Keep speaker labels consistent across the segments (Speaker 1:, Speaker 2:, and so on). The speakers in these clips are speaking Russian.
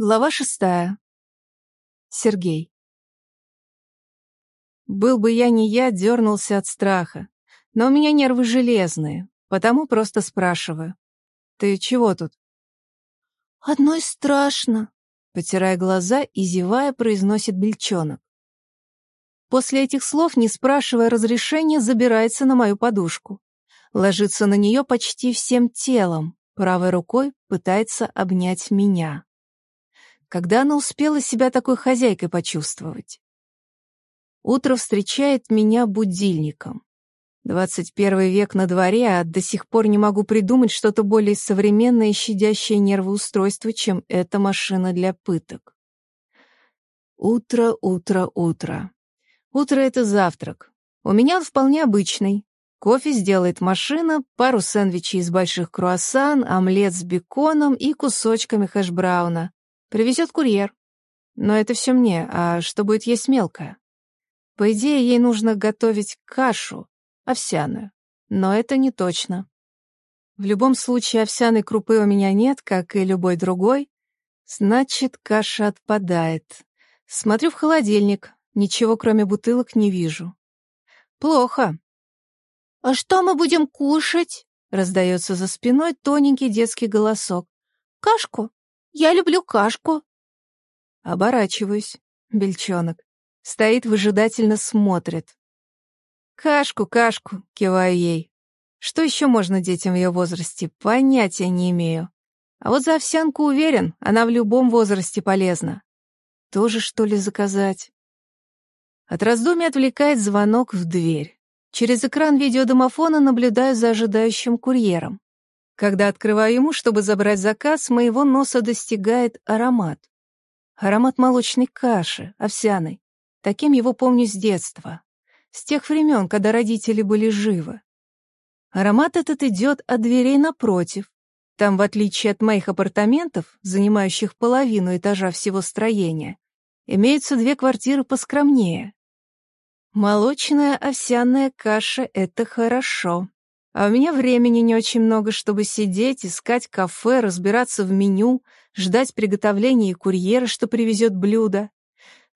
Speaker 1: Глава шестая. Сергей. Был бы я не я, дернулся от страха. Но у меня нервы железные, потому просто спрашиваю. Ты чего тут?
Speaker 2: Одной страшно,
Speaker 1: потирая глаза и зевая, произносит бельчонок. После этих слов, не спрашивая разрешения, забирается на мою подушку. Ложится на нее почти всем телом, правой рукой пытается обнять меня. Когда она успела себя такой хозяйкой почувствовать? Утро встречает меня будильником. 21 век на дворе, а до сих пор не могу придумать что-то более современное и щадящее нервоустройство, чем эта машина для пыток. Утро, утро, утро. Утро — это завтрак. У меня он вполне обычный. Кофе сделает машина, пару сэндвичей из больших круассан, омлет с беконом и кусочками хэшбрауна. Привезет курьер. Но это все мне, а что будет есть мелкое? По идее, ей нужно готовить кашу, овсяную. Но это не точно. В любом случае, овсяной крупы у меня нет, как и любой другой. Значит, каша отпадает. Смотрю в холодильник. Ничего, кроме бутылок, не вижу. Плохо.
Speaker 2: «А что мы будем кушать?»
Speaker 1: — раздается за спиной тоненький детский голосок.
Speaker 2: «Кашку?» Я люблю кашку.
Speaker 1: Оборачиваюсь. Бельчонок. Стоит выжидательно смотрит. Кашку, кашку, киваю ей. Что еще можно детям в ее возрасте? Понятия не имею. А вот за овсянку уверен, она в любом возрасте полезна. Тоже, что ли, заказать? От раздумий отвлекает звонок в дверь. Через экран видеодомофона наблюдаю за ожидающим курьером. Когда открываю ему, чтобы забрать заказ, моего носа достигает аромат. Аромат молочной каши, овсяной. Таким его помню с детства. С тех времен, когда родители были живы. Аромат этот идет от дверей напротив. Там, в отличие от моих апартаментов, занимающих половину этажа всего строения, имеются две квартиры поскромнее. Молочная овсяная каша — это хорошо. А у меня времени не очень много, чтобы сидеть, искать кафе, разбираться в меню, ждать приготовления и курьера, что привезет блюдо.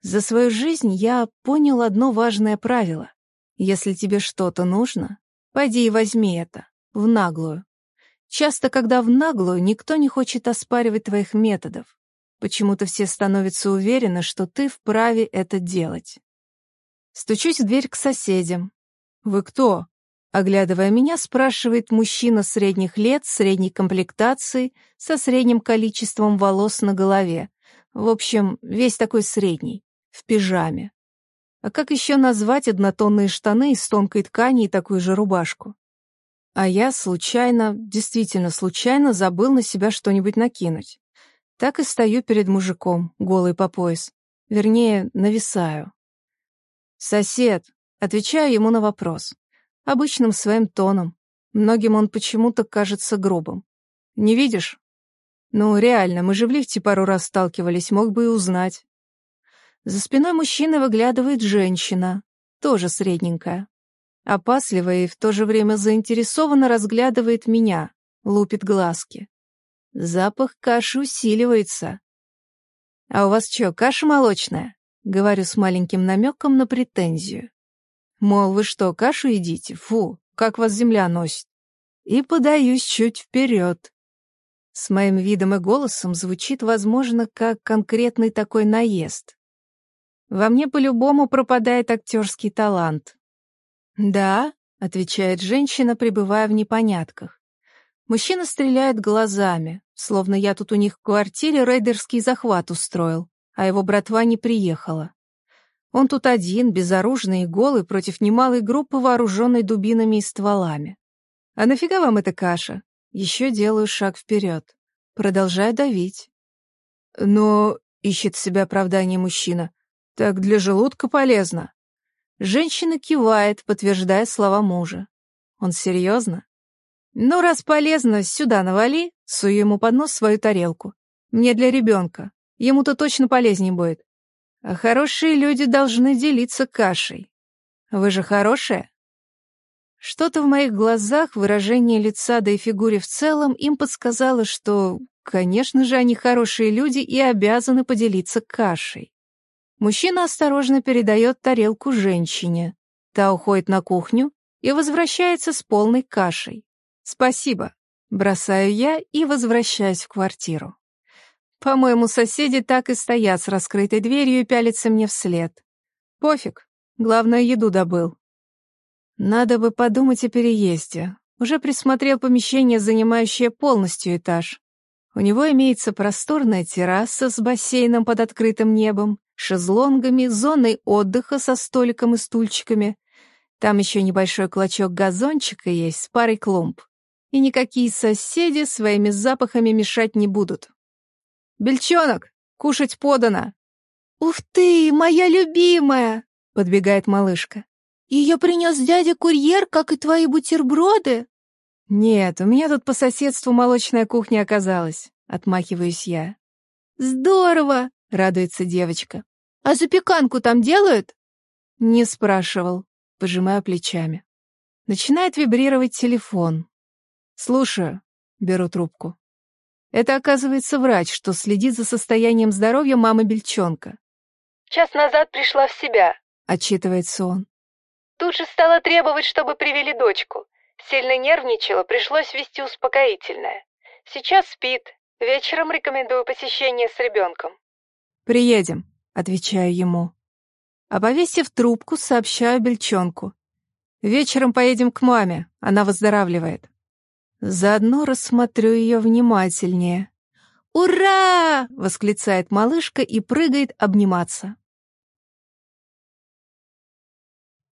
Speaker 1: За свою жизнь я понял одно важное правило. Если тебе что-то нужно, пойди и возьми это, в наглую. Часто, когда в наглую, никто не хочет оспаривать твоих методов. Почему-то все становятся уверены, что ты вправе это делать. Стучусь в дверь к соседям. «Вы кто?» Оглядывая меня, спрашивает мужчина средних лет, средней комплектации, со средним количеством волос на голове. В общем, весь такой средний, в пижаме. А как еще назвать однотонные штаны из тонкой ткани и такую же рубашку? А я случайно, действительно случайно забыл на себя что-нибудь накинуть. Так и стою перед мужиком, голый по пояс. Вернее, нависаю. «Сосед», отвечаю ему на вопрос обычным своим тоном. Многим он почему-то кажется грубым. Не видишь? Ну, реально, мы же в лифте пару раз сталкивались, мог бы и узнать. За спиной мужчины выглядывает женщина, тоже средненькая. Опасливая и в то же время заинтересованно разглядывает меня, лупит глазки. Запах каши усиливается. «А у вас что, каша молочная?» — говорю с маленьким намеком на претензию. Мол, вы что, кашу едите? Фу, как вас земля носит. И подаюсь чуть вперед. С моим видом и голосом звучит, возможно, как конкретный такой наезд. Во мне по-любому пропадает актерский талант. «Да», — отвечает женщина, пребывая в непонятках. Мужчина стреляет глазами, словно я тут у них в квартире рейдерский захват устроил, а его братва не приехала. Он тут один, безоружный и голый, против немалой группы, вооруженной дубинами и стволами. А нафига вам эта каша? Еще делаю шаг вперед. Продолжаю давить. Но ищет себя оправдание мужчина. Так для желудка полезно. Женщина кивает, подтверждая слова мужа. Он серьезно? Ну, раз полезно, сюда навали, сую ему под нос свою тарелку. Мне для ребенка. Ему-то точно полезнее будет. А хорошие люди должны делиться кашей. Вы же хорошая? Что-то в моих глазах, выражение лица да и фигуре в целом им подсказало, что, конечно же, они хорошие люди и обязаны поделиться кашей. Мужчина осторожно передает тарелку женщине. Та уходит на кухню и возвращается с полной кашей. «Спасибо», — бросаю я и возвращаюсь в квартиру. По-моему, соседи так и стоят с раскрытой дверью и пялятся мне вслед. Пофиг, главное, еду добыл. Надо бы подумать о переезде. Уже присмотрел помещение, занимающее полностью этаж. У него имеется просторная терраса с бассейном под открытым небом, шезлонгами, зоной отдыха со столиком и стульчиками. Там еще небольшой клочок газончика есть с парой клумб. И никакие соседи своими запахами мешать не будут. «Бельчонок, кушать подано!»
Speaker 2: «Ух ты, моя любимая!» — подбегает малышка. Ее принес дядя-курьер, как и твои бутерброды?»
Speaker 1: «Нет, у меня тут по соседству молочная кухня оказалась», — отмахиваюсь я.
Speaker 2: «Здорово!» — радуется девочка. «А запеканку там делают?»
Speaker 1: «Не спрашивал», — пожимаю плечами. Начинает вибрировать телефон. «Слушаю», — беру трубку. Это, оказывается, врач, что следит за состоянием здоровья мамы Бельчонка.
Speaker 3: «Час назад пришла в себя», —
Speaker 1: отчитывается он.
Speaker 3: Тут же стала требовать, чтобы привели дочку. Сильно нервничала, пришлось ввести успокоительное. Сейчас спит. Вечером рекомендую посещение с ребенком.
Speaker 1: «Приедем», — отвечаю ему. А повесив трубку, сообщаю Бельчонку. «Вечером поедем к маме, она выздоравливает». Заодно рассмотрю ее внимательнее.
Speaker 2: «Ура!»
Speaker 1: — восклицает малышка и прыгает обниматься.